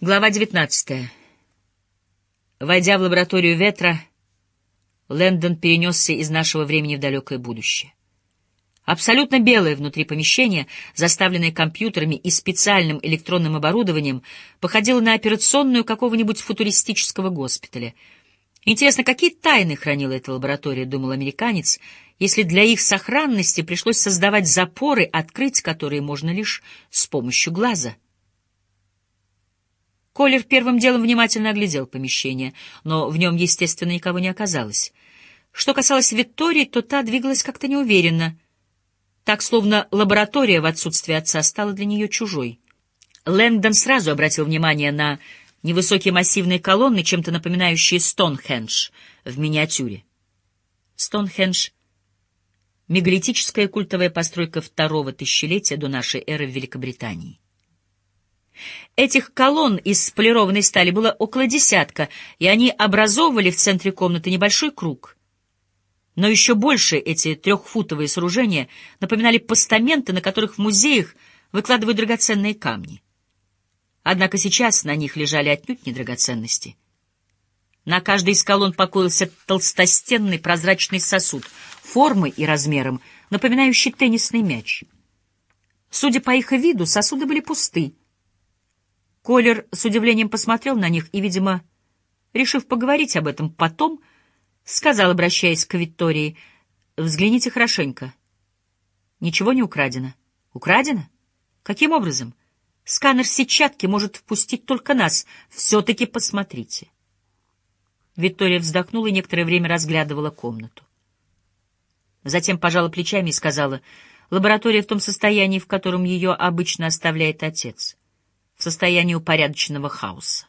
Глава 19. Войдя в лабораторию ветра, Лэндон перенесся из нашего времени в далекое будущее. Абсолютно белое внутри помещение, заставленное компьютерами и специальным электронным оборудованием, походило на операционную какого-нибудь футуристического госпиталя. Интересно, какие тайны хранила эта лаборатория, думал американец, если для их сохранности пришлось создавать запоры, открыть которые можно лишь с помощью глаза. Колер первым делом внимательно оглядел помещение, но в нем, естественно, никого не оказалось. Что касалось Виктории, то та двигалась как-то неуверенно, так, словно лаборатория в отсутствие отца стала для нее чужой. Лэндон сразу обратил внимание на невысокие массивные колонны, чем-то напоминающие Стоунхендж в миниатюре. Стоунхендж — мегалитическая культовая постройка второго тысячелетия до нашей эры в Великобритании. Этих колонн из полированной стали было около десятка, и они образовывали в центре комнаты небольшой круг. Но еще больше эти трехфутовые сооружения напоминали постаменты, на которых в музеях выкладывают драгоценные камни. Однако сейчас на них лежали отнюдь не драгоценности. На каждой из колонн покоился толстостенный прозрачный сосуд, формой и размером, напоминающий теннисный мяч. Судя по их виду, сосуды были пусты, Колер с удивлением посмотрел на них и, видимо, решив поговорить об этом потом, сказал, обращаясь к Виктории, «Взгляните хорошенько. Ничего не украдено». «Украдено? Каким образом? Сканер сетчатки может впустить только нас. Все-таки посмотрите». Виктория вздохнула и некоторое время разглядывала комнату. Затем пожала плечами и сказала, «Лаборатория в том состоянии, в котором ее обычно оставляет отец» в состоянии упорядоченного хаоса.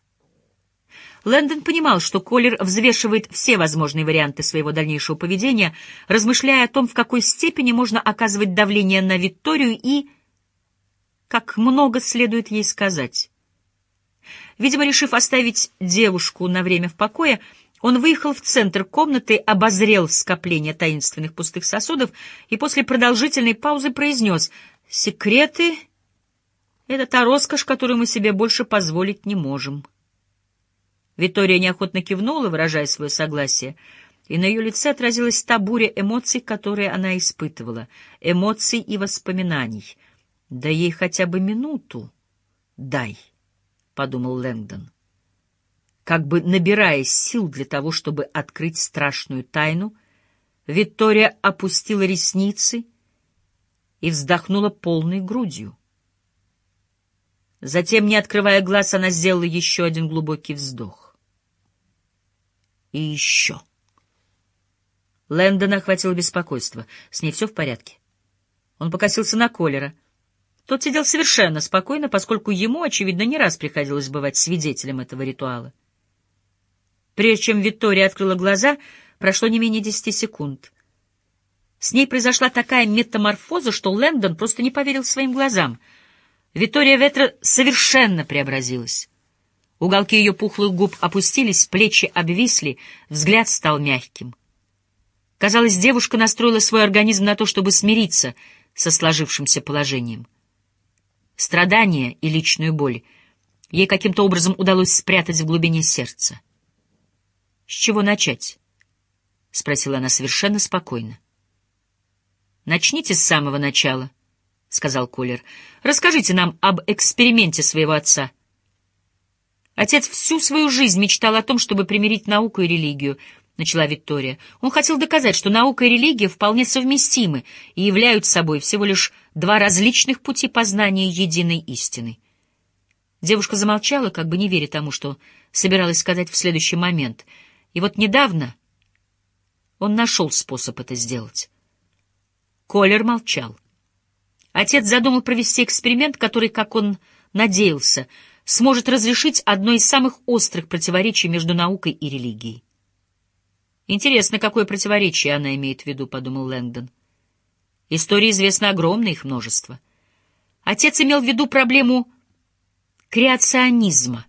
Лэндон понимал, что Колер взвешивает все возможные варианты своего дальнейшего поведения, размышляя о том, в какой степени можно оказывать давление на Викторию и... как много следует ей сказать. Видимо, решив оставить девушку на время в покое, он выехал в центр комнаты, обозрел скопление таинственных пустых сосудов и после продолжительной паузы произнес «Секреты это та роскошь, которую мы себе больше позволить не можем. Виктория неохотно кивнула, выражая свое согласие, и на ее лице отразилась та буря эмоций, которые она испытывала, эмоций и воспоминаний. «Да ей хотя бы минуту дай», — подумал Лэнгдон. Как бы набираясь сил для того, чтобы открыть страшную тайну, Виктория опустила ресницы и вздохнула полной грудью. Затем, не открывая глаз, она сделала еще один глубокий вздох. И еще. Лэндона охватило беспокойство. С ней все в порядке. Он покосился на Колера. Тот сидел совершенно спокойно, поскольку ему, очевидно, не раз приходилось бывать свидетелем этого ритуала. Прежде чем Виктория открыла глаза, прошло не менее десяти секунд. С ней произошла такая метаморфоза, что Лэндон просто не поверил своим глазам — Виктория Ветра совершенно преобразилась. Уголки ее пухлых губ опустились, плечи обвисли, взгляд стал мягким. Казалось, девушка настроила свой организм на то, чтобы смириться со сложившимся положением. Страдания и личную боль ей каким-то образом удалось спрятать в глубине сердца. «С чего начать?» — спросила она совершенно спокойно. «Начните с самого начала», — сказал Колер. — Расскажите нам об эксперименте своего отца. Отец всю свою жизнь мечтал о том, чтобы примирить науку и религию, — начала Виктория. Он хотел доказать, что наука и религия вполне совместимы и являются собой всего лишь два различных пути познания единой истины. Девушка замолчала, как бы не веря тому, что собиралась сказать в следующий момент. И вот недавно он нашел способ это сделать. Колер молчал. — Отец задумал провести эксперимент, который, как он надеялся, сможет разрешить одно из самых острых противоречий между наукой и религией. «Интересно, какое противоречие она имеет в виду», — подумал Лэнгдон. Истории известно огромное их множество. Отец имел в виду проблему креационизма,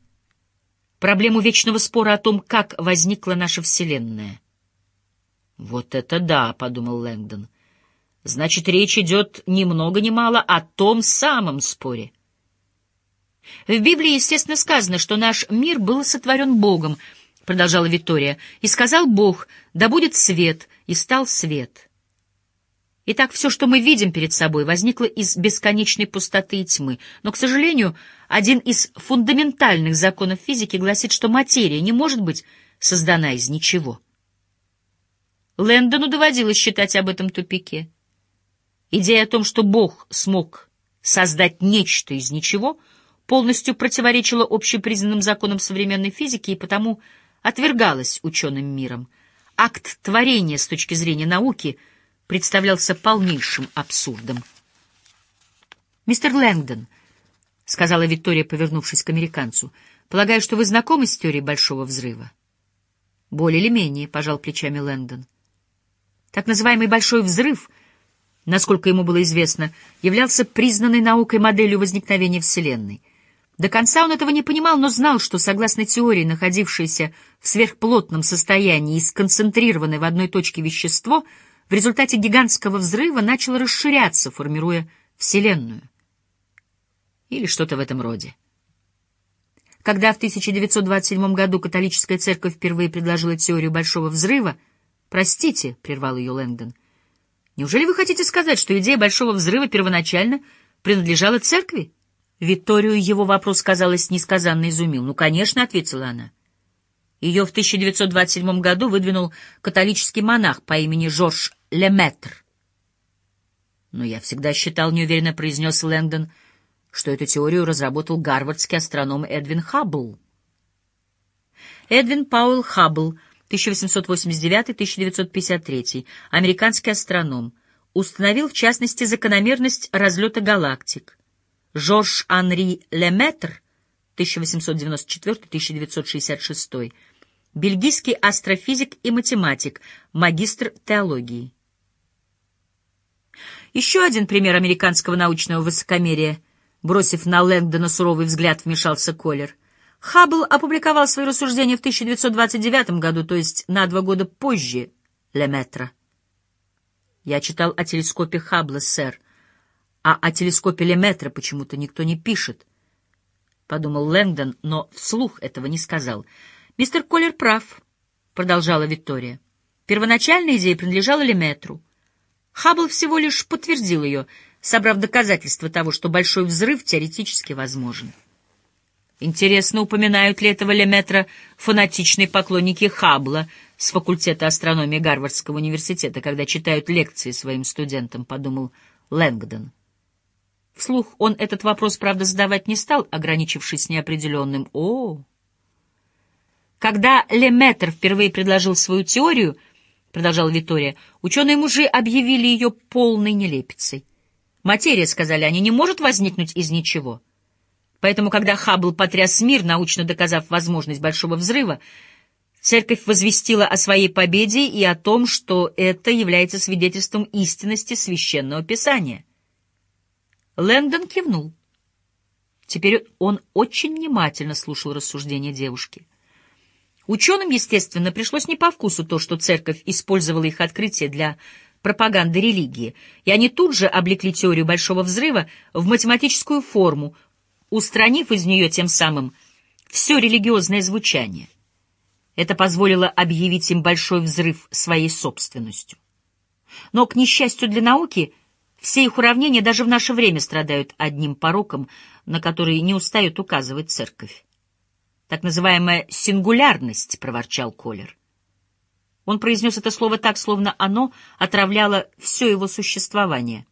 проблему вечного спора о том, как возникла наша Вселенная. «Вот это да», — подумал Лэнгдон, — Значит, речь идет ни много ни мало о том самом споре. В Библии, естественно, сказано, что наш мир был сотворен Богом, продолжала Виктория, и сказал Бог, да будет свет, и стал свет. Итак, все, что мы видим перед собой, возникло из бесконечной пустоты и тьмы. Но, к сожалению, один из фундаментальных законов физики гласит, что материя не может быть создана из ничего. Лэндону доводилось считать об этом тупике. Идея о том, что Бог смог создать нечто из ничего, полностью противоречила общепризнанным законам современной физики и потому отвергалась ученым миром. Акт творения с точки зрения науки — представлялся полнейшим абсурдом. «Мистер Лэнгдон», — сказала Виктория, повернувшись к американцу, — «полагаю, что вы знакомы с теорией Большого Взрыва?» «Более или менее», — пожал плечами Лэнгдон. Так называемый Большой Взрыв, насколько ему было известно, являлся признанной наукой моделью возникновения Вселенной. До конца он этого не понимал, но знал, что, согласно теории, находившееся в сверхплотном состоянии и сконцентрированное в одной точке вещество — в результате гигантского взрыва начал расширяться, формируя Вселенную. Или что-то в этом роде. Когда в 1927 году католическая церковь впервые предложила теорию Большого взрыва, «Простите», — прервал ее Лэнгдон, — «неужели вы хотите сказать, что идея Большого взрыва первоначально принадлежала церкви?» Викторию его вопрос, казалось, несказанно изумил. «Ну, конечно», — ответила она. Ее в 1927 году выдвинул католический монах по имени Жорж Леметр. Но я всегда считал, неуверенно произнес Лэнгдон, что эту теорию разработал гарвардский астроном Эдвин Хаббл. Эдвин Пауэлл Хаббл, 1889-1953, американский астроном, установил в частности закономерность разлета галактик. Жорж Анри Леметр, 1894-1966, бельгийский астрофизик и математик, магистр теологии. Еще один пример американского научного высокомерия. Бросив на Лэнгдона суровый взгляд, вмешался Колер. Хаббл опубликовал свои рассуждения в 1929 году, то есть на два года позже Леметра. Я читал о телескопе Хаббла, сэр, а о телескопе Леметра почему-то никто не пишет. Подумал Лэнгдон, но вслух этого не сказал. Мистер Колер прав, продолжала Виктория. Первоначальная идея принадлежала Леметру. Хаббл всего лишь подтвердил ее, собрав доказательства того, что большой взрыв теоретически возможен. Интересно, упоминают ли этого Леметра фанатичные поклонники Хаббла с факультета астрономии Гарвардского университета, когда читают лекции своим студентам, подумал Лэнгдон. Вслух он этот вопрос, правда, задавать не стал, ограничившись неопределенным «О». Когда Леметр впервые предложил свою теорию —— продолжала Витория, — ученые-мужи объявили ее полной нелепицей. Материя, — сказали они, — не может возникнуть из ничего. Поэтому, когда Хаббл потряс мир, научно доказав возможность большого взрыва, церковь возвестила о своей победе и о том, что это является свидетельством истинности священного писания. Лэндон кивнул. Теперь он очень внимательно слушал рассуждения девушки. Ученым, естественно, пришлось не по вкусу то, что церковь использовала их открытие для пропаганды религии, и они тут же облекли теорию Большого Взрыва в математическую форму, устранив из нее тем самым все религиозное звучание. Это позволило объявить им Большой Взрыв своей собственностью. Но, к несчастью для науки, все их уравнения даже в наше время страдают одним пороком, на который не устает указывать церковь. Так называемая сингулярность, — проворчал Колер. Он произнес это слово так, словно оно отравляло все его существование.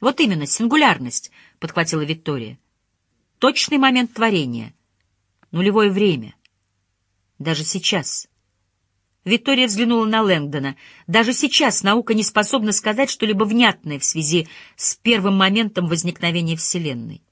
Вот именно, сингулярность, — подхватила Виктория. Точный момент творения, нулевое время. Даже сейчас. Виктория взглянула на Лэнгдона. Даже сейчас наука не способна сказать что-либо внятное в связи с первым моментом возникновения Вселенной.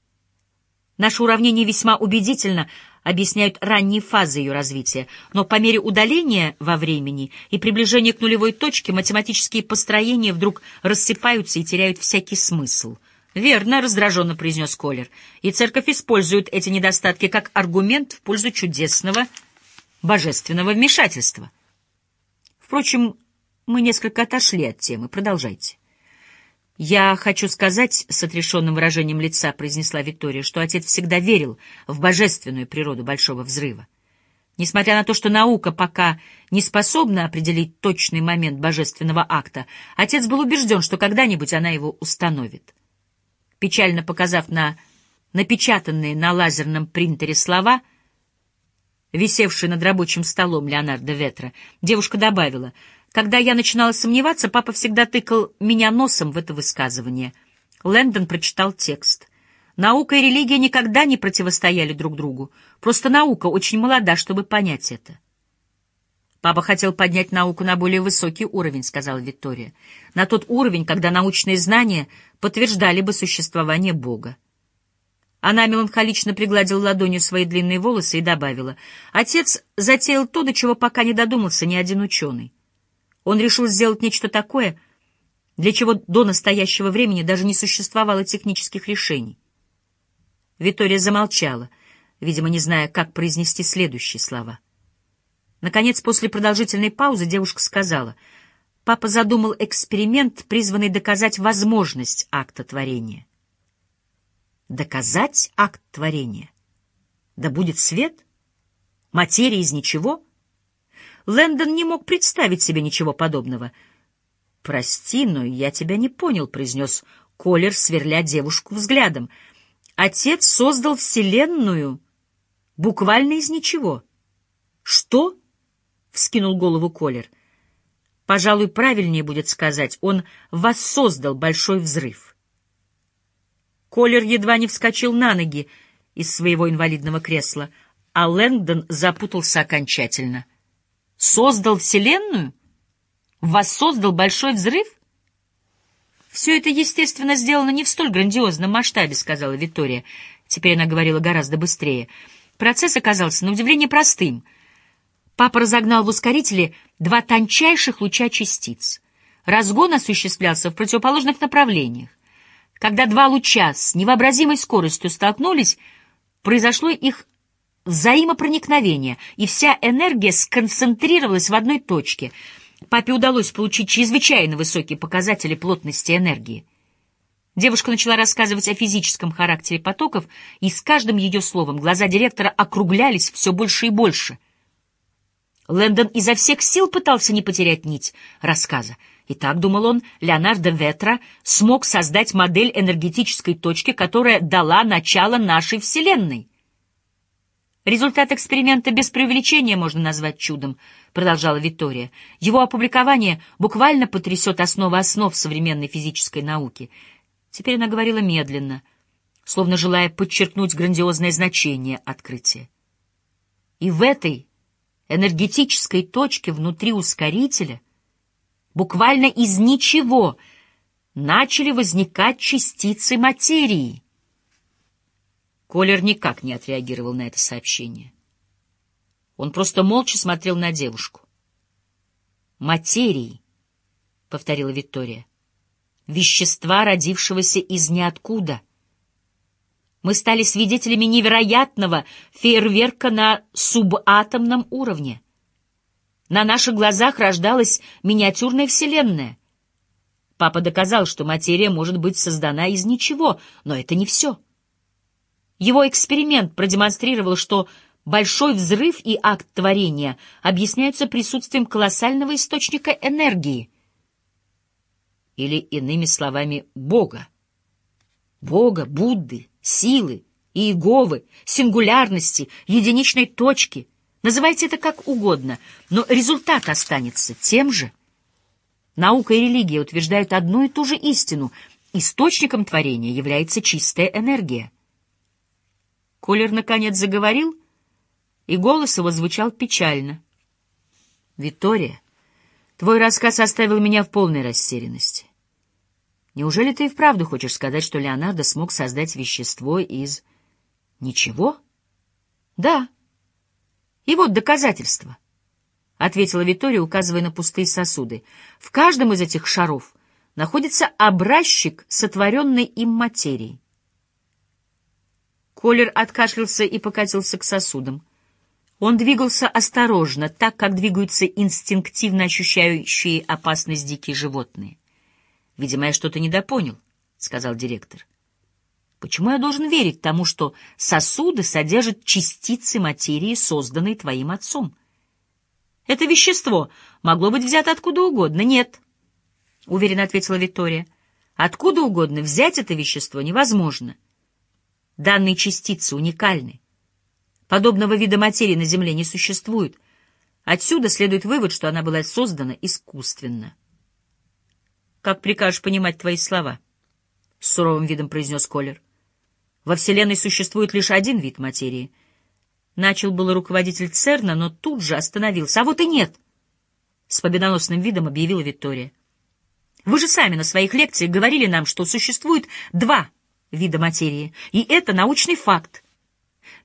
Наше уравнение весьма убедительно объясняют ранние фазы ее развития, но по мере удаления во времени и приближения к нулевой точке математические построения вдруг рассыпаются и теряют всякий смысл. «Верно», — раздраженно произнес Колер, «и церковь использует эти недостатки как аргумент в пользу чудесного божественного вмешательства». Впрочем, мы несколько отошли от темы. Продолжайте. «Я хочу сказать», — с отрешенным выражением лица произнесла Виктория, что отец всегда верил в божественную природу Большого Взрыва. Несмотря на то, что наука пока не способна определить точный момент божественного акта, отец был убежден, что когда-нибудь она его установит. Печально показав на напечатанные на лазерном принтере слова, висевшие над рабочим столом Леонардо Ветра, девушка добавила — когда я начинала сомневаться, папа всегда тыкал меня носом в это высказывание. Лэндон прочитал текст. Наука и религия никогда не противостояли друг другу. Просто наука очень молода, чтобы понять это. «Папа хотел поднять науку на более высокий уровень», — сказала Виктория. «На тот уровень, когда научные знания подтверждали бы существование Бога». Она меланхолично пригладила ладонью свои длинные волосы и добавила. «Отец затеял то, до чего пока не додумался ни один ученый. Он решил сделать нечто такое, для чего до настоящего времени даже не существовало технических решений. Витория замолчала, видимо, не зная, как произнести следующие слова. Наконец, после продолжительной паузы девушка сказала, «Папа задумал эксперимент, призванный доказать возможность акта творения». «Доказать акт творения? Да будет свет? Материя из ничего?» Лэндон не мог представить себе ничего подобного. «Прости, но я тебя не понял», — произнес Колер, сверля девушку взглядом. «Отец создал Вселенную буквально из ничего». «Что?» — вскинул голову Колер. «Пожалуй, правильнее будет сказать, он воссоздал большой взрыв». Колер едва не вскочил на ноги из своего инвалидного кресла, а Лэнгдон запутался окончательно — Создал Вселенную? Воссоздал большой взрыв? Все это, естественно, сделано не в столь грандиозном масштабе, сказала Виктория. Теперь она говорила гораздо быстрее. Процесс оказался на удивление простым. Папа разогнал в ускорителе два тончайших луча частиц. Разгон осуществлялся в противоположных направлениях. Когда два луча с невообразимой скоростью столкнулись, произошло их взаимопроникновение, и вся энергия сконцентрировалась в одной точке. Папе удалось получить чрезвычайно высокие показатели плотности энергии. Девушка начала рассказывать о физическом характере потоков, и с каждым ее словом глаза директора округлялись все больше и больше. Лэндон изо всех сил пытался не потерять нить рассказа. И так, думал он, Леонардо Ветра смог создать модель энергетической точки, которая дала начало нашей Вселенной. Результат эксперимента без преувеличения можно назвать чудом, продолжала Виктория. Его опубликование буквально потрясет основы основ современной физической науки. Теперь она говорила медленно, словно желая подчеркнуть грандиозное значение открытия. И в этой энергетической точке внутри ускорителя буквально из ничего начали возникать частицы материи — Колер никак не отреагировал на это сообщение. Он просто молча смотрел на девушку. «Материи», — повторила Виктория, — «вещества, родившегося из ниоткуда». Мы стали свидетелями невероятного фейерверка на субатомном уровне. На наших глазах рождалась миниатюрная вселенная. Папа доказал, что материя может быть создана из ничего, но это не все. Его эксперимент продемонстрировал, что большой взрыв и акт творения объясняются присутствием колоссального источника энергии. Или, иными словами, Бога. Бога, Будды, силы, Иеговы, сингулярности, единичной точки. Называйте это как угодно, но результат останется тем же. Наука и религия утверждают одну и ту же истину. Источником творения является чистая энергия. Колер наконец заговорил, и голос его звучал печально. «Виктория, твой рассказ оставил меня в полной растерянности. Неужели ты и вправду хочешь сказать, что Леонардо смог создать вещество из... ничего?» «Да. И вот доказательства», — ответила Виктория, указывая на пустые сосуды. «В каждом из этих шаров находится образчик сотворенной им материи. Колер откашлялся и покатился к сосудам. Он двигался осторожно, так, как двигаются инстинктивно ощущающие опасность дикие животные. Видимо, я что-то недопонял, — сказал директор. Почему я должен верить тому, что сосуды содержат частицы материи, созданные твоим отцом? Это вещество могло быть взято откуда угодно. Нет, — уверенно ответила Виктория. Откуда угодно взять это вещество невозможно. Данные частицы уникальны. Подобного вида материи на Земле не существует. Отсюда следует вывод, что она была создана искусственно. «Как прикажешь понимать твои слова?» — с суровым видом произнес Колер. «Во Вселенной существует лишь один вид материи». Начал было руководитель ЦЕРНа, но тут же остановился. «А вот и нет!» — с победоносным видом объявила Виктория. «Вы же сами на своих лекциях говорили нам, что существует два вида материи, и это научный факт.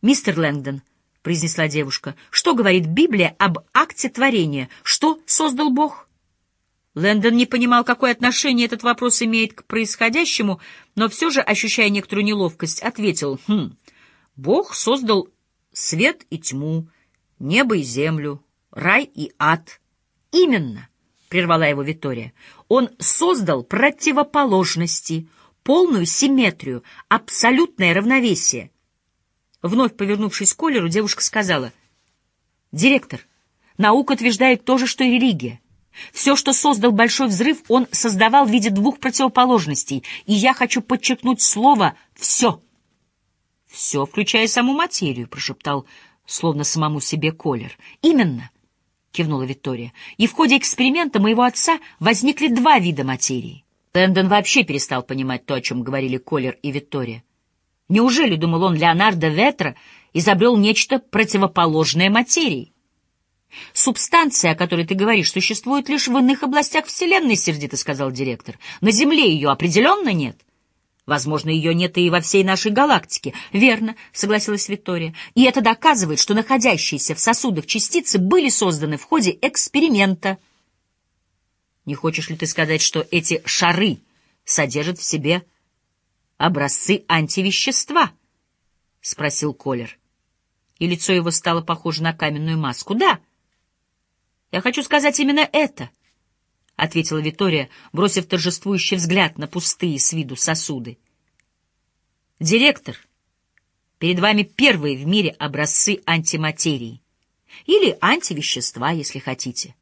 «Мистер Лэнгдон», — произнесла девушка, — «что говорит Библия об акте творения? Что создал Бог?» Лэндон не понимал, какое отношение этот вопрос имеет к происходящему, но все же, ощущая некоторую неловкость, ответил, «Хм, Бог создал свет и тьму, небо и землю, рай и ад». «Именно», — прервала его Виктория, — «он создал противоположности, полную симметрию, абсолютное равновесие». Вновь повернувшись к Колеру, девушка сказала, «Директор, наука утверждает то же, что и религия. Все, что создал Большой Взрыв, он создавал в виде двух противоположностей, и я хочу подчеркнуть слово «все». «Все, включая саму материю», — прошептал, словно самому себе Колер. «Именно», — кивнула Виктория, — «и в ходе эксперимента моего отца возникли два вида материи». Лэндон вообще перестал понимать то, о чем говорили Колер и Виктория. Неужели, думал он, Леонардо Ветра изобрел нечто противоположное материи? «Субстанция, о которой ты говоришь, существует лишь в иных областях Вселенной», — сердито сказал директор. «На Земле ее определенно нет». «Возможно, ее нет и во всей нашей галактике». «Верно», — согласилась Виктория. «И это доказывает, что находящиеся в сосудах частицы были созданы в ходе эксперимента». «Не хочешь ли ты сказать, что эти шары содержат в себе образцы антивещества? — спросил Колер. И лицо его стало похоже на каменную маску. — Да. Я хочу сказать именно это, — ответила Витория, бросив торжествующий взгляд на пустые с виду сосуды. — Директор, перед вами первые в мире образцы антиматерии. Или антивещества, если хотите. —